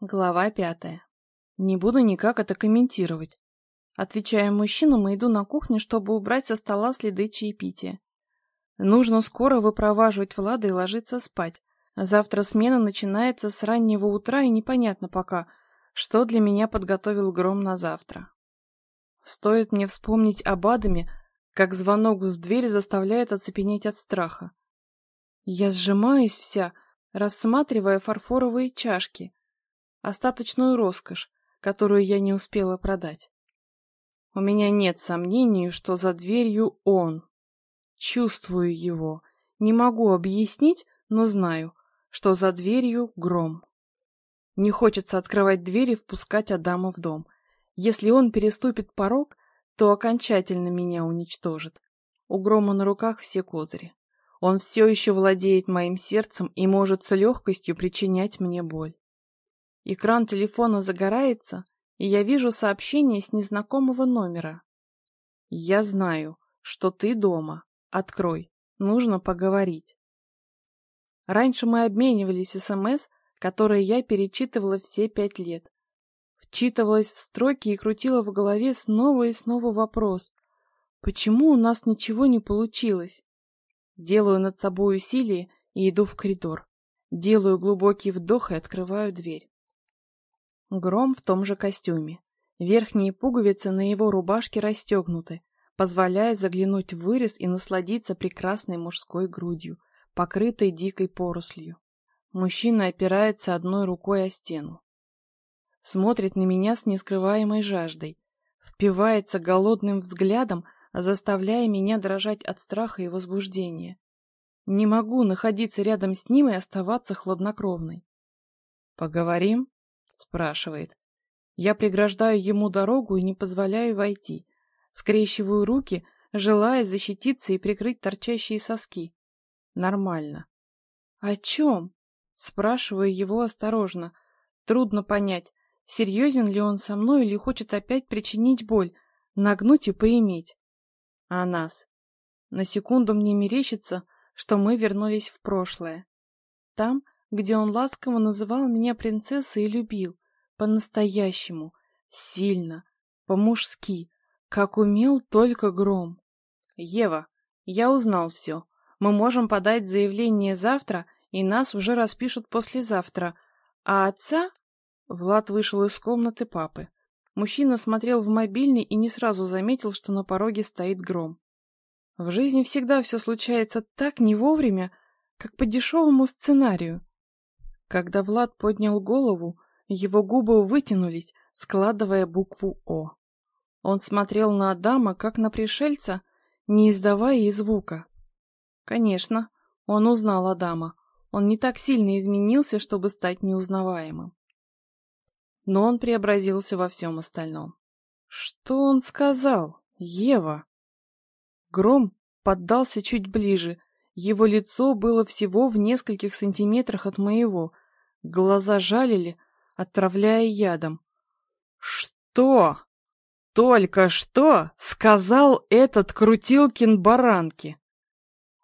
Глава пятая. Не буду никак это комментировать. Отвечаю мужчинам и иду на кухню, чтобы убрать со стола следы чаепития. Нужно скоро выпроваживать Влада и ложиться спать. Завтра смена начинается с раннего утра, и непонятно пока, что для меня подготовил Гром на завтра. Стоит мне вспомнить об Адаме, как звонок в дверь заставляет оцепенеть от страха. Я сжимаюсь вся, рассматривая фарфоровые чашки, остаточную роскошь, которую я не успела продать. У меня нет сомнений, что за дверью он. Чувствую его. Не могу объяснить, но знаю, что за дверью гром. Не хочется открывать дверь и впускать Адама в дом. Если он переступит порог, то окончательно меня уничтожит. У грома на руках все козыри. Он все еще владеет моим сердцем и может с легкостью причинять мне боль. Экран телефона загорается, и я вижу сообщение с незнакомого номера. «Я знаю, что ты дома. Открой. Нужно поговорить». Раньше мы обменивались СМС, которые я перечитывала все пять лет. Вчитывалась в строки и крутила в голове снова и снова вопрос. Почему у нас ничего не получилось? Делаю над собой усилие и иду в коридор. Делаю глубокий вдох и открываю дверь. Гром в том же костюме. Верхние пуговицы на его рубашке расстегнуты, позволяя заглянуть в вырез и насладиться прекрасной мужской грудью, покрытой дикой порослью. Мужчина опирается одной рукой о стену. Смотрит на меня с нескрываемой жаждой, впивается голодным взглядом, заставляя меня дрожать от страха и возбуждения. Не могу находиться рядом с ним и оставаться хладнокровной. «Поговорим?» Спрашивает. Я преграждаю ему дорогу и не позволяю войти. Скрещиваю руки, желая защититься и прикрыть торчащие соски. Нормально. О чем? Спрашиваю его осторожно. Трудно понять, серьезен ли он со мной или хочет опять причинить боль, нагнуть и поиметь. А нас? На секунду мне мерещится, что мы вернулись в прошлое. Там, где он ласково называл меня принцессой и любил. По-настоящему, сильно, по-мужски, как умел только гром. Ева, я узнал все. Мы можем подать заявление завтра, и нас уже распишут послезавтра. А отца... Влад вышел из комнаты папы. Мужчина смотрел в мобильный и не сразу заметил, что на пороге стоит гром. В жизни всегда все случается так не вовремя, как по дешевому сценарию. Когда Влад поднял голову, его губы вытянулись, складывая букву «О». Он смотрел на Адама, как на пришельца, не издавая и звука. Конечно, он узнал Адама. Он не так сильно изменился, чтобы стать неузнаваемым. Но он преобразился во всем остальном. Что он сказал? Ева? Гром поддался чуть ближе. Его лицо было всего в нескольких сантиметрах от моего, Глаза жалили, отравляя ядом. «Что? Только что?» — сказал этот Крутилкин баранки.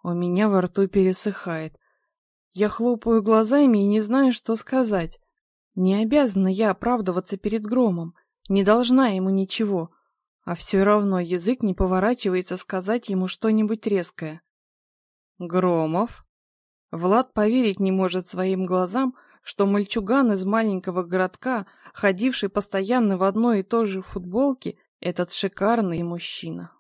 У меня во рту пересыхает. Я хлопаю глазами и не знаю, что сказать. Не обязана я оправдываться перед Громом, не должна ему ничего, а все равно язык не поворачивается сказать ему что-нибудь резкое. Громов? Влад поверить не может своим глазам, что мальчуган из маленького городка, ходивший постоянно в одной и той же футболке, этот шикарный мужчина.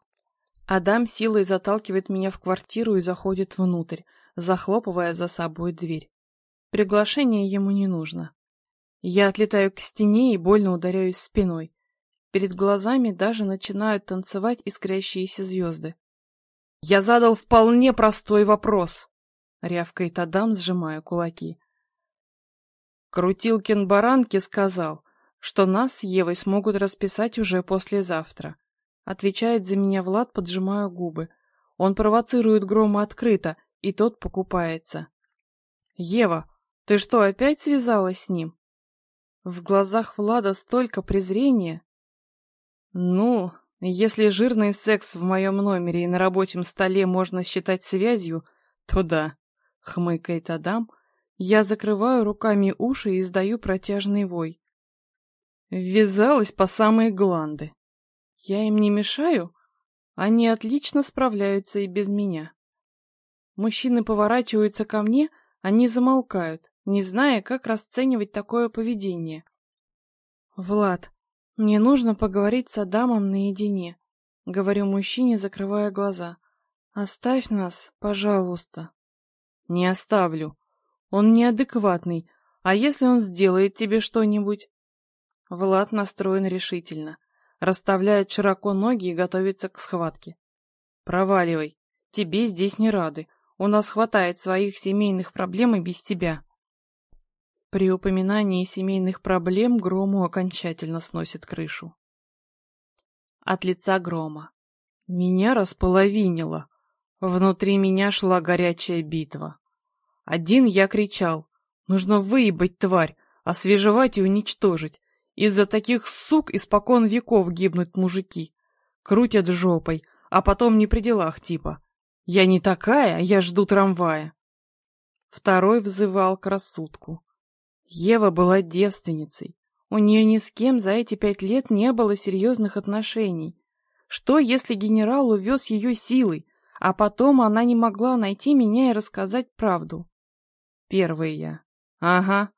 Адам силой заталкивает меня в квартиру и заходит внутрь, захлопывая за собой дверь. Приглашение ему не нужно. Я отлетаю к стене и больно ударяюсь спиной. Перед глазами даже начинают танцевать искрящиеся звезды. «Я задал вполне простой вопрос», — рявкает Адам, сжимая кулаки. Крутилкин Баранки сказал, что нас с Евой смогут расписать уже послезавтра. Отвечает за меня Влад, поджимая губы. Он провоцирует Грома открыто, и тот покупается. «Ева, ты что, опять связалась с ним?» В глазах Влада столько презрения. «Ну, если жирный секс в моем номере и на рабочем столе можно считать связью, то да», — хмыкает Адам, Я закрываю руками уши и издаю протяжный вой. Ввязалась по самые гланды. Я им не мешаю? Они отлично справляются и без меня. Мужчины поворачиваются ко мне, они замолкают, не зная, как расценивать такое поведение. «Влад, мне нужно поговорить с Адамом наедине», — говорю мужчине, закрывая глаза. «Оставь нас, пожалуйста». «Не оставлю. Он неадекватный. А если он сделает тебе что-нибудь?» Влад настроен решительно. Расставляет широко ноги и готовится к схватке. «Проваливай. Тебе здесь не рады. У нас хватает своих семейных проблем и без тебя». При упоминании семейных проблем Грому окончательно сносит крышу. От лица Грома. Меня располовинило. Внутри меня шла горячая битва. Один я кричал. Нужно выебать тварь, освежевать и уничтожить. Из-за таких сук испокон веков гибнут мужики. Крутят жопой, а потом не при делах типа. Я не такая, я жду трамвая. Второй взывал к рассудку. Ева была девственницей. У нее ни с кем за эти пять лет не было серьезных отношений. Что, если генерал увез ее силой, а потом она не могла найти меня и рассказать правду? Первый я. Ага.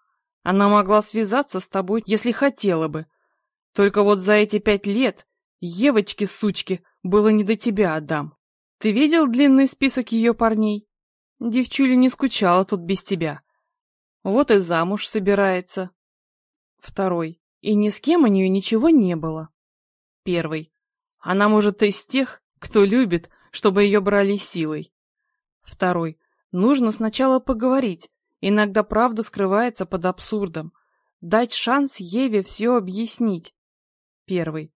Она могла связаться с тобой, если хотела бы. Только вот за эти пять лет, Евочки-сучки, было не до тебя, Адам. Ты видел длинный список ее парней? Девчуля не скучала тут без тебя. Вот и замуж собирается. Второй. И ни с кем у нее ничего не было. Первый. Она, может, из тех, кто любит, чтобы ее брали силой. Второй. Нужно сначала поговорить. Иногда правда скрывается под абсурдом. Дать шанс Еве все объяснить. Первый.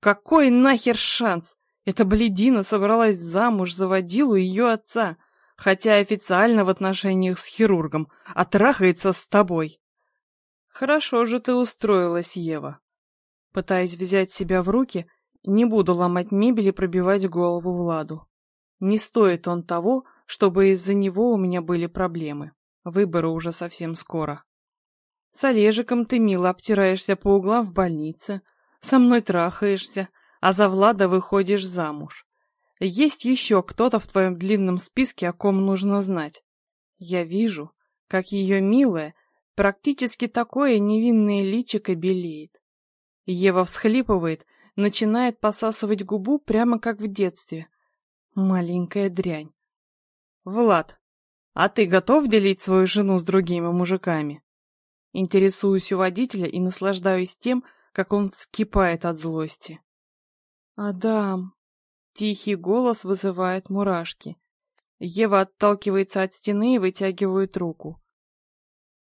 Какой нахер шанс? Эта бледина собралась замуж за водилу ее отца хотя официально в отношениях с хирургом, а трахается с тобой. Хорошо же ты устроилась, Ева. Пытаясь взять себя в руки, не буду ломать мебель и пробивать голову Владу. Не стоит он того, чтобы из-за него у меня были проблемы. Выборы уже совсем скоро. С Олежиком ты мило обтираешься по углам в больнице, со мной трахаешься, а за Влада выходишь замуж. Есть еще кто-то в твоем длинном списке, о ком нужно знать. Я вижу, как ее милое, практически такое невинное личико белеет. Ева всхлипывает, начинает посасывать губу прямо как в детстве. Маленькая дрянь. Влад, а ты готов делить свою жену с другими мужиками? Интересуюсь у водителя и наслаждаюсь тем, как он вскипает от злости. Адам, Тихий голос вызывает мурашки. Ева отталкивается от стены и вытягивает руку.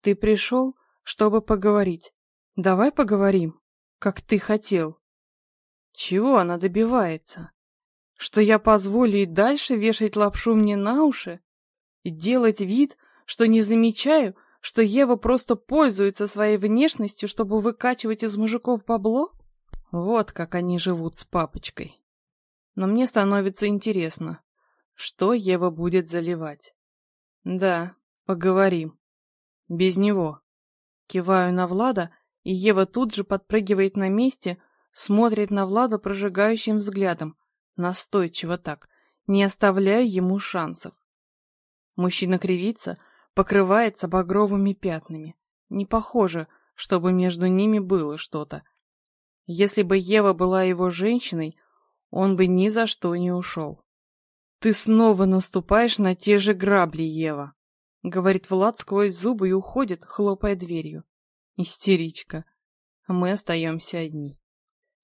«Ты пришел, чтобы поговорить. Давай поговорим, как ты хотел». Чего она добивается? Что я позволю и дальше вешать лапшу мне на уши? Делать вид, что не замечаю, что Ева просто пользуется своей внешностью, чтобы выкачивать из мужиков бабло? Вот как они живут с папочкой но мне становится интересно, что Ева будет заливать. Да, поговорим. Без него. Киваю на Влада, и Ева тут же подпрыгивает на месте, смотрит на Влада прожигающим взглядом, настойчиво так, не оставляя ему шансов. Мужчина кривится, покрывается багровыми пятнами. Не похоже, чтобы между ними было что-то. Если бы Ева была его женщиной, он бы ни за что не ушел. «Ты снова наступаешь на те же грабли, Ева», — говорит Влад сквозь зубы и уходит, хлопая дверью. Истеричка. Мы остаемся одни.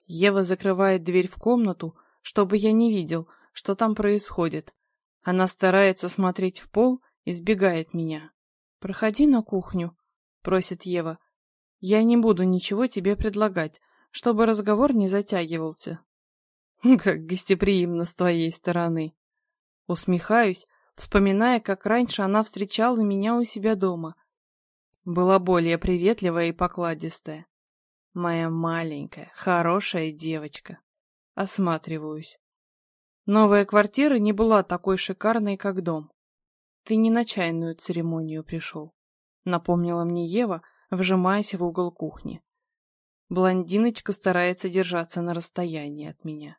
Ева закрывает дверь в комнату, чтобы я не видел, что там происходит. Она старается смотреть в пол, избегает меня. «Проходи на кухню», — просит Ева. «Я не буду ничего тебе предлагать, чтобы разговор не затягивался. Как гостеприимно с твоей стороны. Усмехаюсь, вспоминая, как раньше она встречала меня у себя дома. Была более приветливая и покладистая. Моя маленькая, хорошая девочка. Осматриваюсь. Новая квартира не была такой шикарной, как дом. Ты не на чайную церемонию пришел. напомнила мне Ева, вжимаясь в угол кухни. Блондиночка старается держаться на расстоянии от меня.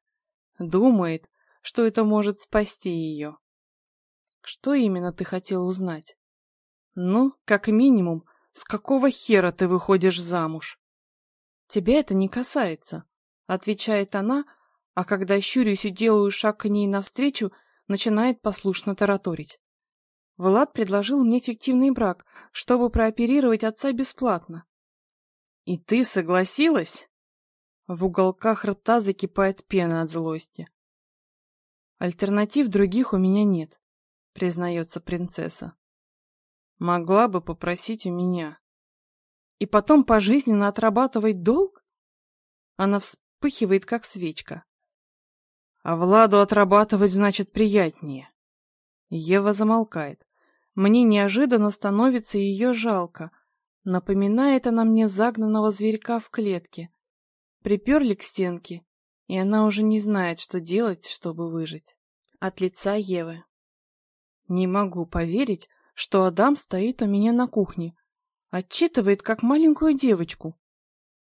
Думает, что это может спасти ее. Что именно ты хотел узнать? Ну, как минимум, с какого хера ты выходишь замуж? Тебя это не касается, отвечает она, а когда щурюсь и делаю шаг к ней навстречу, начинает послушно тараторить. Влад предложил мне фиктивный брак, чтобы прооперировать отца бесплатно. И ты согласилась? В уголках рта закипает пена от злости. Альтернатив других у меня нет, признается принцесса. Могла бы попросить у меня. И потом пожизненно отрабатывать долг? Она вспыхивает, как свечка. А Владу отрабатывать значит приятнее. Ева замолкает. Мне неожиданно становится ее жалко. Напоминает она мне загнанного зверька в клетке. Приперли к стенке, и она уже не знает, что делать, чтобы выжить. От лица Евы. Не могу поверить, что Адам стоит у меня на кухне, отчитывает как маленькую девочку.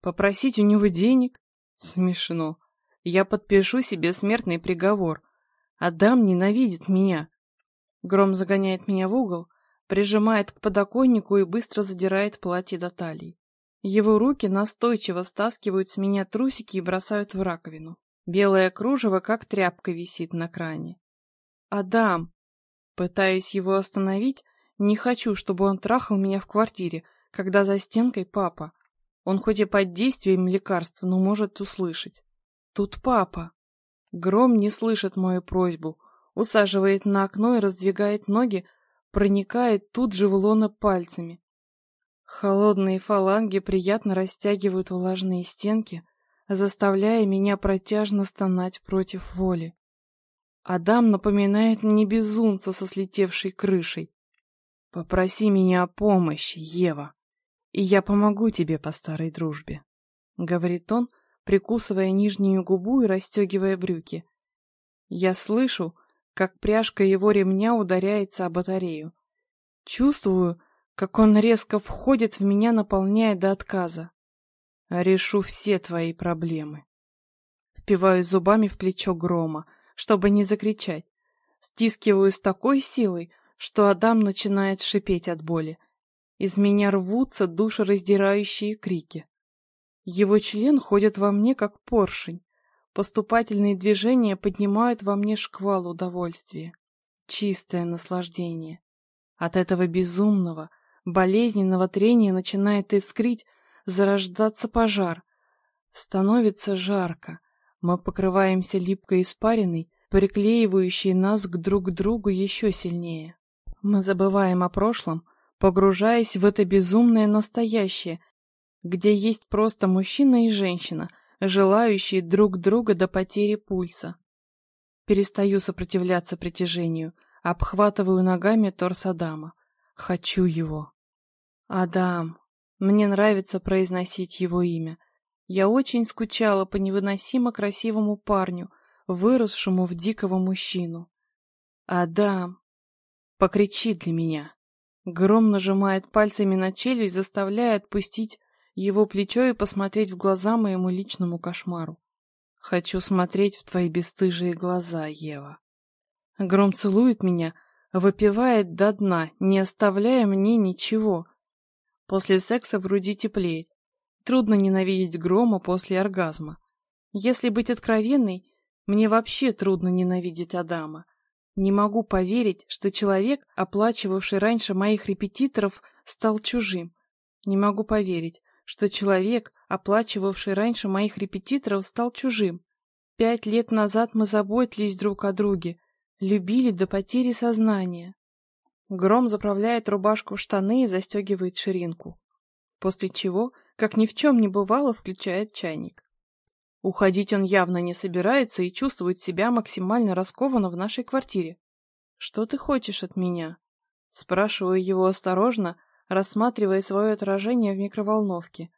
Попросить у него денег? Смешно. Я подпишу себе смертный приговор. Адам ненавидит меня. Гром загоняет меня в угол, прижимает к подоконнику и быстро задирает платье до талии. Его руки настойчиво стаскивают с меня трусики и бросают в раковину. Белое кружево, как тряпка, висит на кране. «Адам!» Пытаюсь его остановить, не хочу, чтобы он трахал меня в квартире, когда за стенкой папа. Он хоть и под действием лекарства, но может услышать. Тут папа. Гром не слышит мою просьбу, усаживает на окно и раздвигает ноги, проникает тут же в лоно пальцами. Холодные фаланги приятно растягивают влажные стенки, заставляя меня протяжно стонать против воли. Адам напоминает мне безумца со слетевшей крышей. Попроси меня о помощи, Ева, и я помогу тебе по старой дружбе, говорит он, прикусывая нижнюю губу и расстегивая брюки. Я слышу, как пряжка его ремня ударяется о батарею. Чувствую, как он резко входит в меня, наполняя до отказа. Решу все твои проблемы. Впиваюсь зубами в плечо грома, чтобы не закричать. Стискиваю с такой силой, что Адам начинает шипеть от боли. Из меня рвутся душераздирающие крики. Его член ходит во мне, как поршень. Поступательные движения поднимают во мне шквал удовольствия. Чистое наслаждение. От этого безумного, болезненного трения начинает искрить, зарождаться пожар. Становится жарко. Мы покрываемся липкой испариной, приклеивающей нас к друг другу еще сильнее. Мы забываем о прошлом, погружаясь в это безумное настоящее, где есть просто мужчина и женщина, желающие друг друга до потери пульса. Перестаю сопротивляться притяжению, обхватываю ногами торс Адама. Хочу его. Адам. Мне нравится произносить его имя. Я очень скучала по невыносимо красивому парню, выросшему в дикого мужчину. Адам. Покричи для меня. Гром нажимает пальцами на челюсть, заставляя отпустить его плечо и посмотреть в глаза моему личному кошмару. Хочу смотреть в твои бесстыжие глаза, Ева. Гром целует меня, выпивает до дна, не оставляя мне ничего. После секса в груди теплеет. Трудно ненавидеть Грома после оргазма. Если быть откровенной, мне вообще трудно ненавидеть Адама. Не могу поверить, что человек, оплачивавший раньше моих репетиторов, стал чужим. Не могу поверить, что человек, оплачивавший раньше моих репетиторов, стал чужим. Пять лет назад мы заботились друг о друге, любили до потери сознания. Гром заправляет рубашку в штаны и застегивает ширинку. После чего, как ни в чем не бывало, включает чайник. Уходить он явно не собирается и чувствует себя максимально раскованно в нашей квартире. «Что ты хочешь от меня?» Спрашиваю его осторожно, рассматривая свое отражение в микроволновке.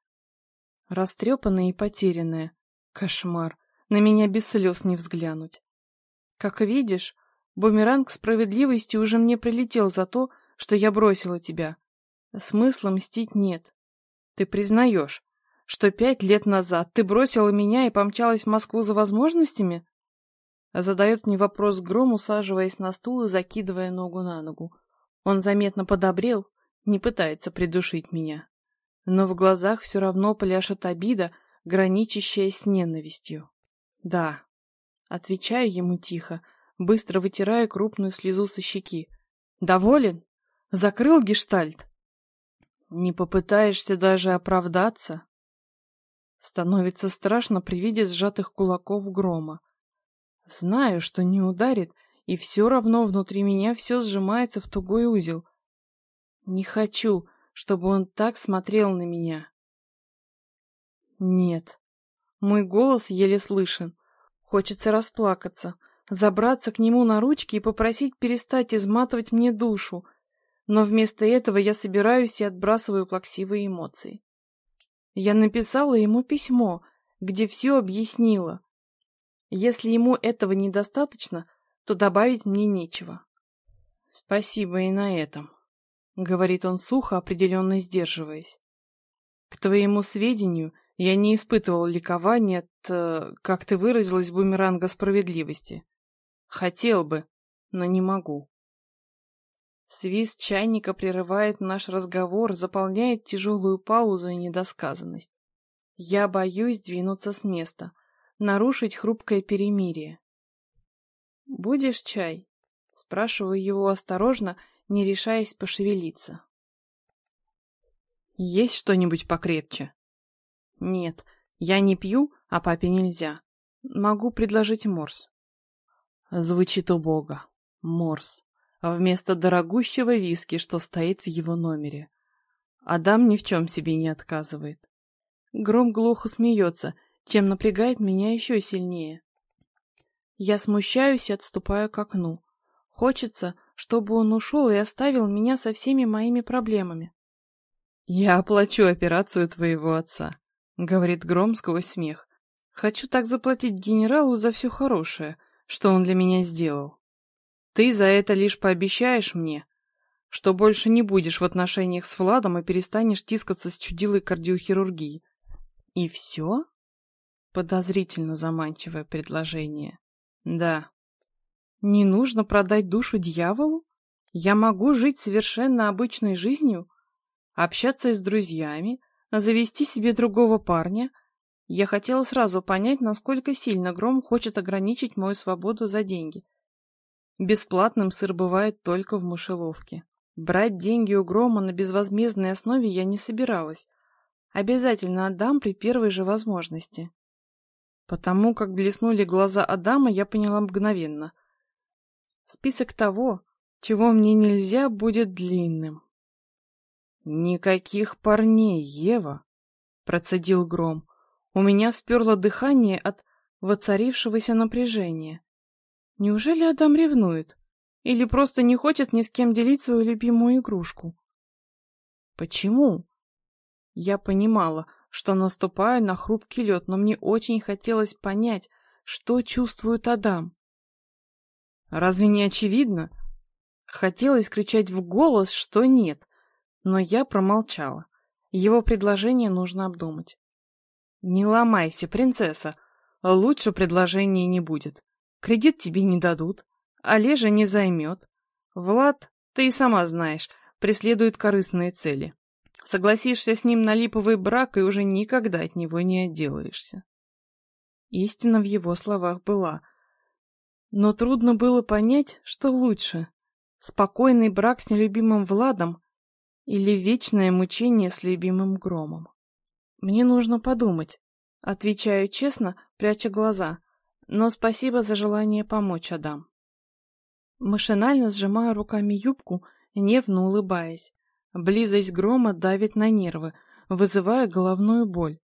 Растрепанная и потерянная. Кошмар. На меня без слез не взглянуть. Как видишь, бумеранг справедливости уже мне прилетел за то, что я бросила тебя. Смысла мстить нет. Ты признаешь, что пять лет назад ты бросила меня и помчалась в Москву за возможностями? Задает мне вопрос Гром, усаживаясь на стул и закидывая ногу на ногу. Он заметно подобрел, не пытается придушить меня. Но в глазах все равно пляшет обида, граничащая с ненавистью. Да. Отвечаю ему тихо, быстро вытирая крупную слезу со щеки. Доволен? Закрыл гештальт? Не попытаешься даже оправдаться? Становится страшно при виде сжатых кулаков грома. Знаю, что не ударит, и все равно внутри меня все сжимается в тугой узел. Не хочу, чтобы он так смотрел на меня. Нет. Мой голос еле слышен. Хочется расплакаться, забраться к нему на ручки и попросить перестать изматывать мне душу. Но вместо этого я собираюсь и отбрасываю плаксивые эмоции. Я написала ему письмо, где все объяснила. Если ему этого недостаточно, то добавить мне нечего. Спасибо и на этом, — говорит он сухо, определенно сдерживаясь. К твоему сведению, я не испытывал ликования от, как ты выразилась, бумеранга справедливости. Хотел бы, но не могу. Свист чайника прерывает наш разговор, заполняет тяжелую паузу и недосказанность. Я боюсь двинуться с места, нарушить хрупкое перемирие. «Будешь чай?» — спрашиваю его осторожно, не решаясь пошевелиться. «Есть что-нибудь покрепче?» «Нет, я не пью, а папе нельзя. Могу предложить морс». Звучит убого. Морс вместо дорогущего виски, что стоит в его номере. Адам ни в чем себе не отказывает. Гром глухо смеется, чем напрягает меня еще сильнее. Я смущаюсь и отступаю к окну. Хочется, чтобы он ушел и оставил меня со всеми моими проблемами. «Я оплачу операцию твоего отца», — говорит Гром сквозь смех. «Хочу так заплатить генералу за все хорошее, что он для меня сделал». Ты за это лишь пообещаешь мне, что больше не будешь в отношениях с Владом и перестанешь тискаться с чудилой кардиохирургии. И все? Подозрительно заманчивое предложение. Да. Не нужно продать душу дьяволу? Я могу жить совершенно обычной жизнью, общаться с друзьями, завести себе другого парня. Я хотела сразу понять, насколько сильно Гром хочет ограничить мою свободу за деньги — Бесплатным сыр бывает только в мышеловке. Брать деньги у Грома на безвозмездной основе я не собиралась. Обязательно отдам при первой же возможности. Потому как блеснули глаза Адама, я поняла мгновенно. Список того, чего мне нельзя, будет длинным. «Никаких парней, Ева!» — процедил Гром. У меня сперло дыхание от воцарившегося напряжения. Неужели Адам ревнует? Или просто не хочет ни с кем делить свою любимую игрушку? Почему? Я понимала, что наступаю на хрупкий лед, но мне очень хотелось понять, что чувствует Адам. Разве не очевидно? Хотелось кричать в голос, что нет, но я промолчала. Его предложение нужно обдумать. «Не ломайся, принцесса. Лучше предложения не будет. Кредит тебе не дадут, Олежа не займет. Влад, ты и сама знаешь, преследует корыстные цели. Согласишься с ним на липовый брак и уже никогда от него не отделаешься. Истина в его словах была. Но трудно было понять, что лучше — спокойный брак с нелюбимым Владом или вечное мучение с любимым Громом. Мне нужно подумать. Отвечаю честно, пряча глаза — но спасибо за желание помочь, Адам. Машинально сжимаю руками юбку, нервно улыбаясь. Близость грома давит на нервы, вызывая головную боль.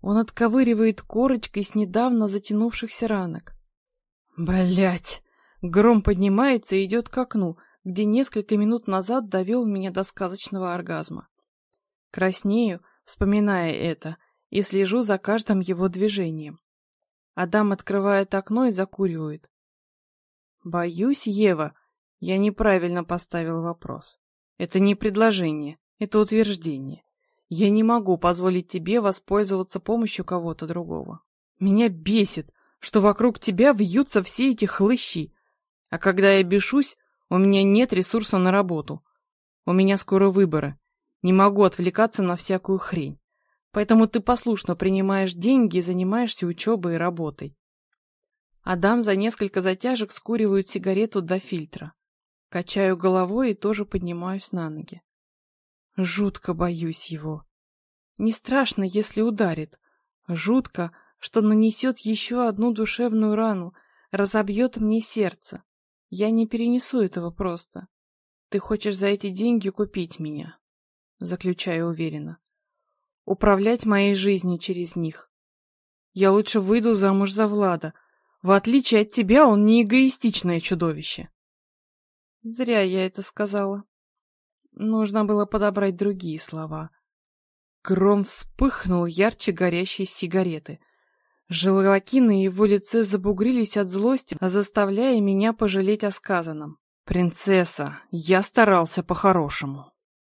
Он отковыривает корочкой с недавно затянувшихся ранок. Блять! Гром поднимается и идет к окну, где несколько минут назад довел меня до сказочного оргазма. Краснею, вспоминая это, и слежу за каждым его движением. Адам открывает окно и закуривает. Боюсь, Ева, я неправильно поставил вопрос. Это не предложение, это утверждение. Я не могу позволить тебе воспользоваться помощью кого-то другого. Меня бесит, что вокруг тебя вьются все эти хлыщи. А когда я бешусь, у меня нет ресурса на работу. У меня скоро выборы. Не могу отвлекаться на всякую хрень. Поэтому ты послушно принимаешь деньги и занимаешься учебой и работой. Адам за несколько затяжек скуривает сигарету до фильтра. Качаю головой и тоже поднимаюсь на ноги. Жутко боюсь его. Не страшно, если ударит. Жутко, что нанесет еще одну душевную рану, разобьет мне сердце. Я не перенесу этого просто. Ты хочешь за эти деньги купить меня, заключаю уверенно. Управлять моей жизнью через них. Я лучше выйду замуж за Влада. В отличие от тебя, он не эгоистичное чудовище. Зря я это сказала. Нужно было подобрать другие слова. Гром вспыхнул ярче горящей сигареты — Желваки на его лице забугрились от злости, заставляя меня пожалеть о сказанном. «Принцесса, я старался по-хорошему».